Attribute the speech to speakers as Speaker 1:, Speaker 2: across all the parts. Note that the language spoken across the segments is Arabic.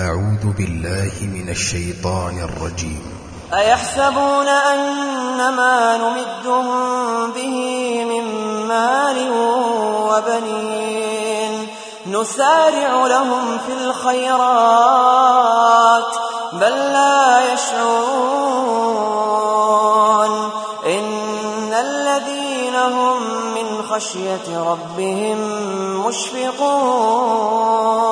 Speaker 1: أعوذ بالله من الشيطان الرجيم.
Speaker 2: أيحسبون أنما نمدهم به من مال وبنين. نسارع لهم في الخيرات بل لا يشعرون. إن الذين هم من خشية ربهم مشفقون.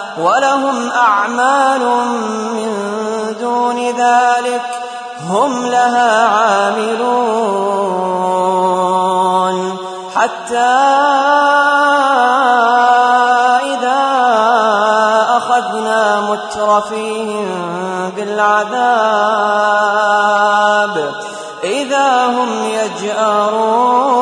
Speaker 2: ولهم أعمال من دون ذلك هم لها عاملون حتى إذا أخذنا مترفيهم بالعذاب إذا هم يجأرون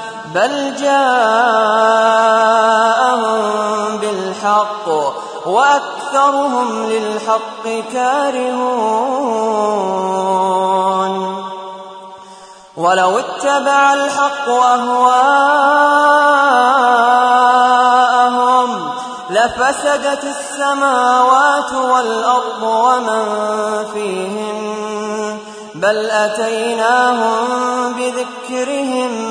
Speaker 2: بل جاءهم بالحق وأكثرهم للحق كارهون. ولو اتبع الحق أهواءهم لفسدت السماوات والأرض ومن فيهن. بل أتيناهم بذكرهم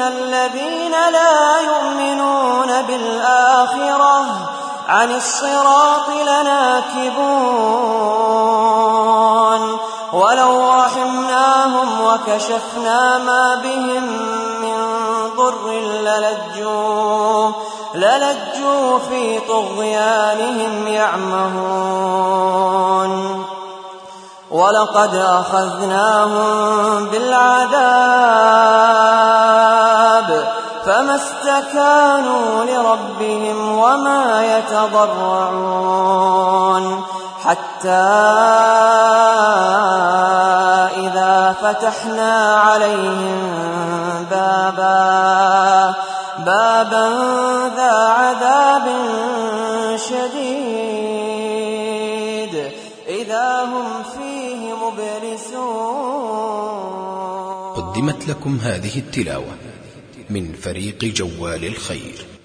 Speaker 2: الذين لا يؤمنون بالآخرة عن الصراط لناكبون ولو رحمناهم وكشفنا ما بهم من ضر للجوا للجوا في طغيانهم يعمهون ولقد أخذناهم بالعذاب استكانوا لربهم وما يتضرعون حتى إذا فتحنا عليهم بابا بابا ذا عذاب شديد إذا هم فيه مبلسون.
Speaker 1: قدمت لكم هذه التلاوة. من فريق جوال الخير.